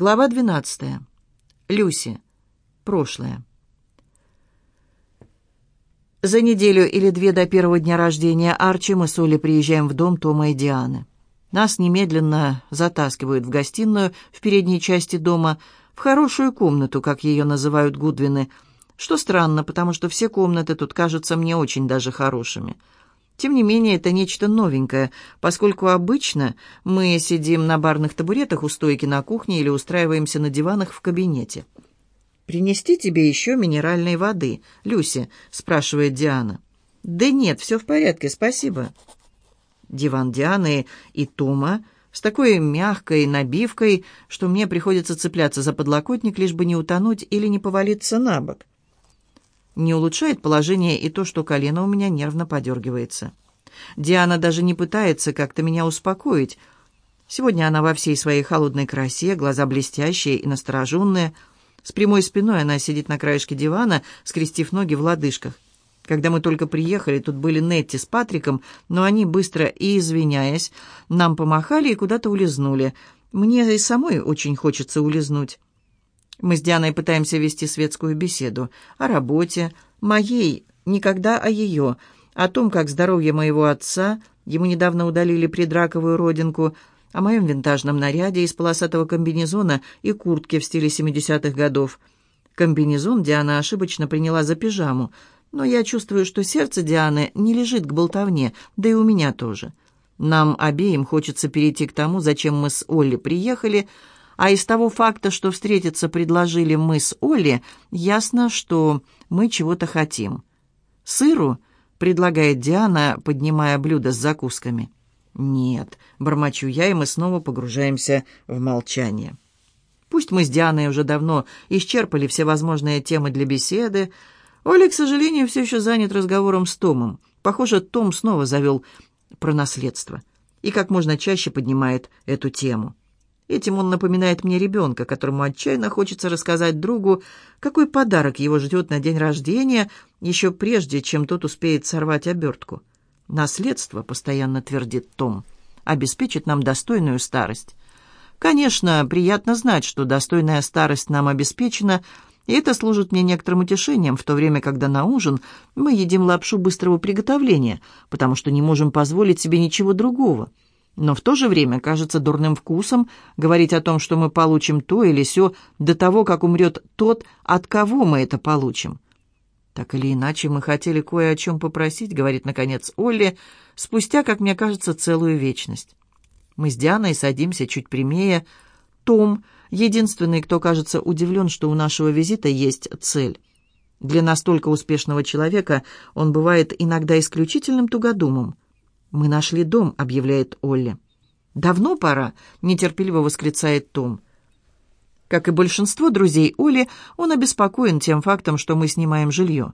Глава 12. Люси. Прошлое. За неделю или две до первого дня рождения Арчи мы с Олей приезжаем в дом Тома и Дианы. Нас немедленно затаскивают в гостиную в передней части дома, в хорошую комнату, как ее называют Гудвины, что странно, потому что все комнаты тут кажутся мне очень даже хорошими – тем не менее, это нечто новенькое, поскольку обычно мы сидим на барных табуретах у стойки на кухне или устраиваемся на диванах в кабинете. «Принести тебе еще минеральной воды, Люси?» – спрашивает Диана. «Да нет, все в порядке, спасибо». Диван Дианы и Тома с такой мягкой набивкой, что мне приходится цепляться за подлокотник, лишь бы не утонуть или не повалиться на бок. Не улучшает положение и то, что колено у меня нервно подергивается. Диана даже не пытается как-то меня успокоить. Сегодня она во всей своей холодной красе, глаза блестящие и настороженные. С прямой спиной она сидит на краешке дивана, скрестив ноги в лодыжках. Когда мы только приехали, тут были Нетти с Патриком, но они быстро и извиняясь, нам помахали и куда-то улизнули. Мне и самой очень хочется улизнуть. Мы с Дианой пытаемся вести светскую беседу о работе, моей, никогда о ее, о том, как здоровье моего отца, ему недавно удалили предраковую родинку, о моем винтажном наряде из полосатого комбинезона и куртке в стиле 70-х годов. Комбинезон Диана ошибочно приняла за пижаму, но я чувствую, что сердце Дианы не лежит к болтовне, да и у меня тоже. Нам обеим хочется перейти к тому, зачем мы с Олли приехали – а из того факта, что встретиться предложили мы с Олли, ясно, что мы чего-то хотим. «Сыру?» — предлагает Диана, поднимая блюдо с закусками. «Нет», — бормочу я, и мы снова погружаемся в молчание. Пусть мы с Дианой уже давно исчерпали все возможные темы для беседы, Оля, к сожалению, все еще занят разговором с Томом. Похоже, Том снова завел про наследство и как можно чаще поднимает эту тему. Этим он напоминает мне ребенка, которому отчаянно хочется рассказать другу, какой подарок его ждет на день рождения, еще прежде, чем тот успеет сорвать обертку. «Наследство», — постоянно твердит Том, — «обеспечит нам достойную старость». Конечно, приятно знать, что достойная старость нам обеспечена, и это служит мне некоторым утешением, в то время, когда на ужин мы едим лапшу быстрого приготовления, потому что не можем позволить себе ничего другого — но в то же время кажется дурным вкусом говорить о том, что мы получим то или сё до того, как умрет тот, от кого мы это получим. «Так или иначе, мы хотели кое о чём попросить», — говорит, наконец, Олли, спустя, как мне кажется, целую вечность. Мы с Дианой садимся чуть прямее. Том, единственный, кто, кажется, удивлен, что у нашего визита есть цель. Для настолько успешного человека он бывает иногда исключительным тугодумом. «Мы нашли дом», — объявляет Олли. «Давно пора», — нетерпеливо восклицает Том. Как и большинство друзей Оли, он обеспокоен тем фактом, что мы снимаем жилье.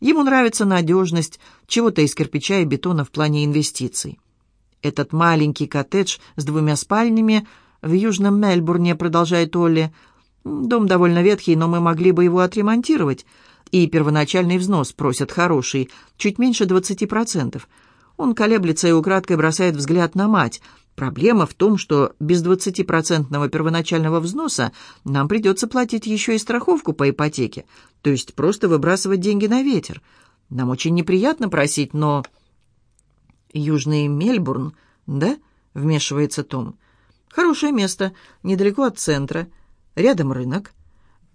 Ему нравится надежность чего-то из кирпича и бетона в плане инвестиций. Этот маленький коттедж с двумя спальнями в Южном Мельбурне, продолжает Олли. Дом довольно ветхий, но мы могли бы его отремонтировать. И первоначальный взнос просят хороший, чуть меньше 20%. Он колеблется и украдкой бросает взгляд на мать. Проблема в том, что без 20-процентного первоначального взноса нам придется платить еще и страховку по ипотеке, то есть просто выбрасывать деньги на ветер. Нам очень неприятно просить, но... «Южный Мельбурн, да?» — вмешивается Том. «Хорошее место, недалеко от центра, рядом рынок,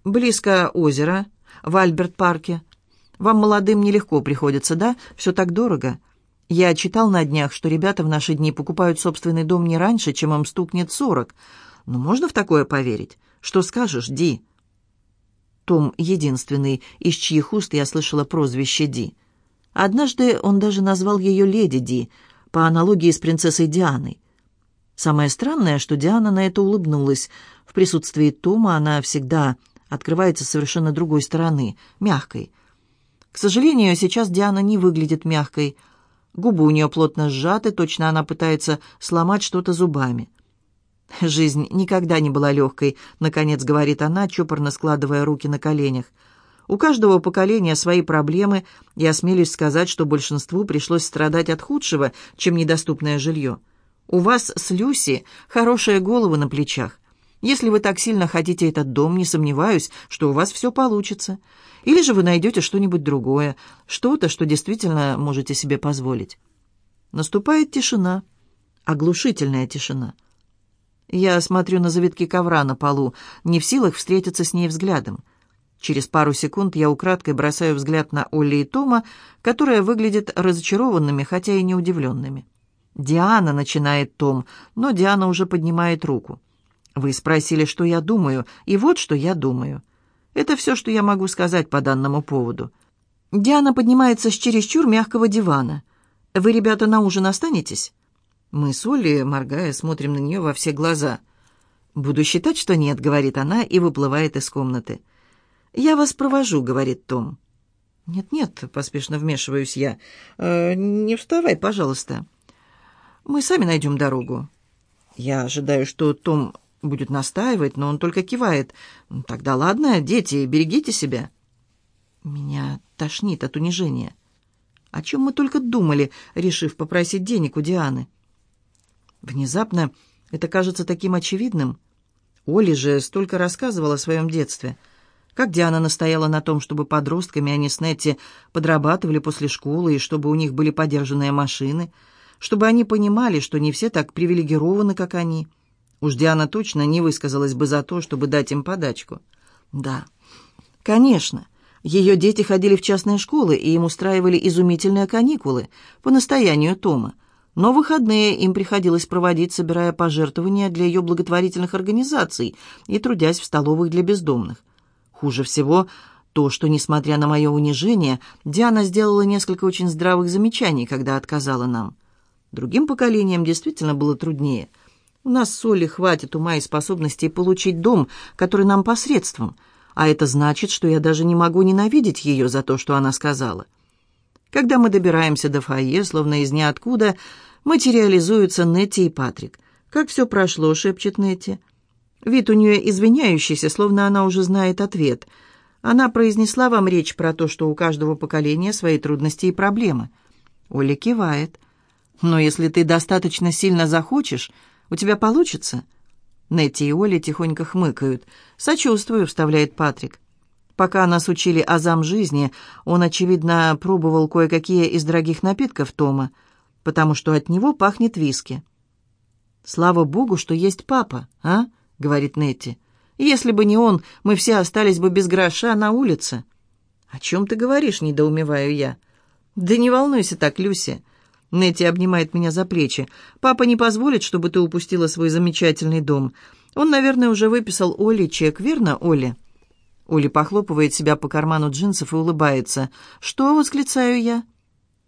близко озеро, в Альберт-парке. Вам, молодым, нелегко приходится, да? Все так дорого». Я читал на днях, что ребята в наши дни покупают собственный дом не раньше, чем им стукнет сорок. Но можно в такое поверить? Что скажешь, Ди?» Том единственный, из чьих уст я слышала прозвище Ди. Однажды он даже назвал ее «Леди Ди», по аналогии с принцессой Дианой. Самое странное, что Диана на это улыбнулась. В присутствии Тома она всегда открывается совершенно другой стороны, мягкой. К сожалению, сейчас Диана не выглядит мягкой – Губы у нее плотно сжаты, точно она пытается сломать что-то зубами. «Жизнь никогда не была легкой», — наконец говорит она, чопорно складывая руки на коленях. «У каждого поколения свои проблемы, и осмелюсь сказать, что большинству пришлось страдать от худшего, чем недоступное жилье. У вас с Люси хорошая голова на плечах. Если вы так сильно хотите этот дом, не сомневаюсь, что у вас все получится. Или же вы найдете что-нибудь другое, что-то, что действительно можете себе позволить. Наступает тишина, оглушительная тишина. Я смотрю на завитки ковра на полу, не в силах встретиться с ней взглядом. Через пару секунд я украдкой бросаю взгляд на Олли и Тома, которые выглядят разочарованными, хотя и не удивленными. «Диана», — начинает Том, но Диана уже поднимает руку. «Вы спросили, что я думаю, и вот что я думаю. Это все, что я могу сказать по данному поводу. Диана поднимается с чересчур мягкого дивана. «Вы, ребята, на ужин останетесь?» Мы с Олли, моргая, смотрим на нее во все глаза. «Буду считать, что нет», — говорит она и выплывает из комнаты. «Я вас провожу», — говорит Том. «Нет-нет», — поспешно вмешиваюсь я. «Э, «Не вставай, пожалуйста. Мы сами найдем дорогу». Я ожидаю, что Том будет настаивать, но он только кивает. «Тогда ладно, дети, берегите себя». Меня тошнит от унижения. О чем мы только думали, решив попросить денег у Дианы. Внезапно это кажется таким очевидным. Оли же столько рассказывала о своем детстве. Как Диана настояла на том, чтобы подростками а они с Нетти подрабатывали после школы и чтобы у них были подержанные машины, чтобы они понимали, что не все так привилегированы, как они — Уж Диана точно не высказалась бы за то, чтобы дать им подачку. Да, конечно. Ее дети ходили в частные школы и им устраивали изумительные каникулы по настоянию Тома. Но выходные им приходилось проводить, собирая пожертвования для ее благотворительных организаций и трудясь в столовых для бездомных. Хуже всего то, что, несмотря на мое унижение, Диана сделала несколько очень здравых замечаний, когда отказала нам. Другим поколениям действительно было труднее. У нас соли хватит ума и способностей получить дом, который нам посредством. А это значит, что я даже не могу ненавидеть ее за то, что она сказала. Когда мы добираемся до фойе, словно из ниоткуда, материализуются Нетти и Патрик. «Как все прошло?» — шепчет Нетти. Вид у нее извиняющийся, словно она уже знает ответ. Она произнесла вам речь про то, что у каждого поколения свои трудности и проблемы. Оля кивает. «Но если ты достаточно сильно захочешь, у тебя получится?» Нетти и Оля тихонько хмыкают. «Сочувствую», — вставляет Патрик. Пока нас учили азам жизни, он, очевидно, пробовал кое-какие из дорогих напитков Тома, потому что от него пахнет виски. «Слава богу, что есть папа, а?» — говорит Нетти. «Если бы не он, мы все остались бы без гроша на улице». «О чем ты говоришь?» — недоумеваю я. «Да не волнуйся так, Люси. Нетти обнимает меня за плечи. «Папа не позволит, чтобы ты упустила свой замечательный дом. Он, наверное, уже выписал Оле чек, верно, Оле?» Оля похлопывает себя по карману джинсов и улыбается. «Что?» — восклицаю я.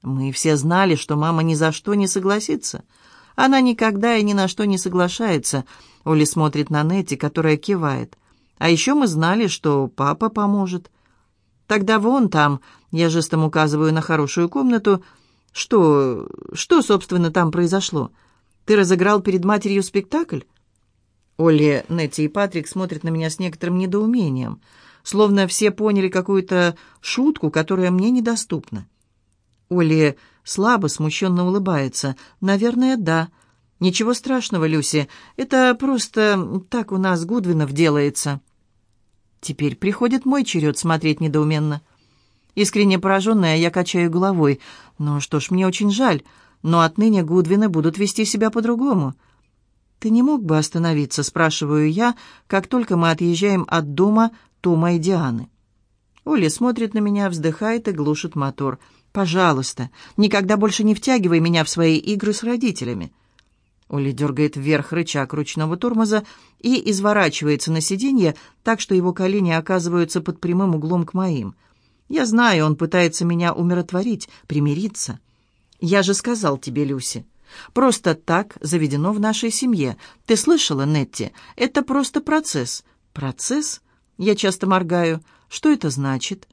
«Мы все знали, что мама ни за что не согласится. Она никогда и ни на что не соглашается». Оля смотрит на Нетти, которая кивает. «А еще мы знали, что папа поможет». «Тогда вон там», — я жестом указываю на хорошую комнату — что... что, собственно, там произошло? Ты разыграл перед матерью спектакль? Олли, Нетти и Патрик смотрят на меня с некоторым недоумением, словно все поняли какую-то шутку, которая мне недоступна. Олли слабо, смущенно улыбается. «Наверное, да. Ничего страшного, Люси. Это просто так у нас Гудвинов делается». Теперь приходит мой черед смотреть недоуменно. Искренне пораженная, я качаю головой. «Ну что ж, мне очень жаль, но отныне Гудвины будут вести себя по-другому». «Ты не мог бы остановиться?» — спрашиваю я, как только мы отъезжаем от дома Тома и Дианы. Оля смотрит на меня, вздыхает и глушит мотор. «Пожалуйста, никогда больше не втягивай меня в свои игры с родителями». Оля дергает вверх рычаг ручного тормоза и изворачивается на сиденье так, что его колени оказываются под прямым углом к моим — я знаю, он пытается меня умиротворить, примириться. Я же сказал тебе, Люси. Просто так заведено в нашей семье. Ты слышала, Нетти? Это просто процесс. Процесс? Я часто моргаю. Что это значит?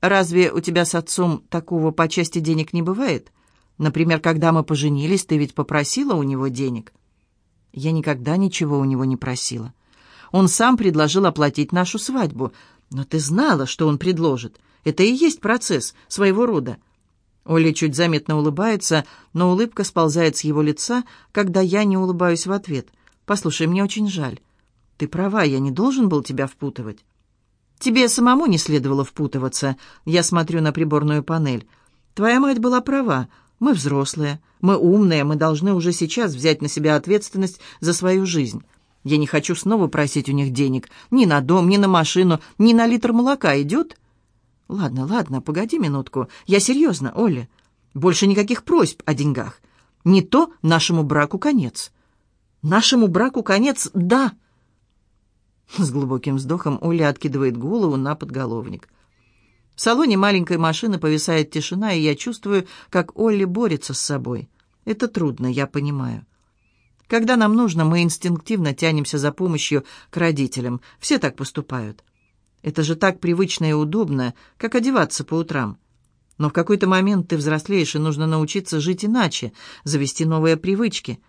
Разве у тебя с отцом такого по части денег не бывает? Например, когда мы поженились, ты ведь попросила у него денег. Я никогда ничего у него не просила. Он сам предложил оплатить нашу свадьбу — но ты знала, что он предложит. Это и есть процесс своего рода. Оля чуть заметно улыбается, но улыбка сползает с его лица, когда я не улыбаюсь в ответ. «Послушай, мне очень жаль. Ты права, я не должен был тебя впутывать». «Тебе самому не следовало впутываться», — я смотрю на приборную панель. «Твоя мать была права. Мы взрослые, мы умные, мы должны уже сейчас взять на себя ответственность за свою жизнь. Я не хочу снова просить у них денег. Ни на дом, ни на машину, ни на литр молока идет. Ладно, ладно, погоди минутку. Я серьезно, Оля. Больше никаких просьб о деньгах. Не то нашему браку конец. Нашему браку конец, да. С глубоким вздохом Оля откидывает голову на подголовник. В салоне маленькой машины повисает тишина, и я чувствую, как Оля борется с собой. Это трудно, я понимаю. Когда нам нужно, мы инстинктивно тянемся за помощью к родителям. Все так поступают. Это же так привычно и удобно, как одеваться по утрам. Но в какой-то момент ты взрослеешь, и нужно научиться жить иначе, завести новые привычки.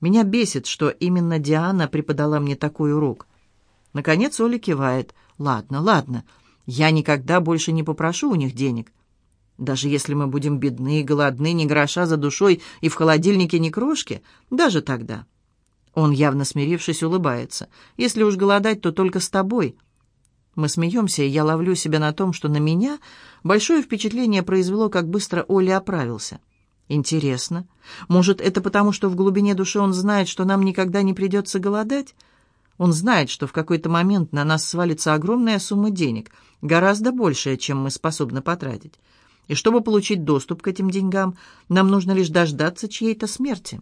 Меня бесит, что именно Диана преподала мне такой урок. Наконец Оля кивает. «Ладно, ладно, я никогда больше не попрошу у них денег. Даже если мы будем бедны и голодны, ни гроша за душой и в холодильнике ни крошки, даже тогда. Он, явно смирившись, улыбается. Если уж голодать, то только с тобой. Мы смеемся, и я ловлю себя на том, что на меня большое впечатление произвело, как быстро Оля оправился. Интересно. Может, это потому, что в глубине души он знает, что нам никогда не придется голодать? Он знает, что в какой-то момент на нас свалится огромная сумма денег, гораздо большая, чем мы способны потратить. И чтобы получить доступ к этим деньгам, нам нужно лишь дождаться чьей-то смерти.